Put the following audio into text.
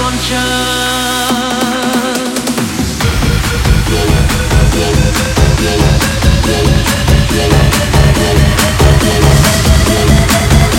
conscience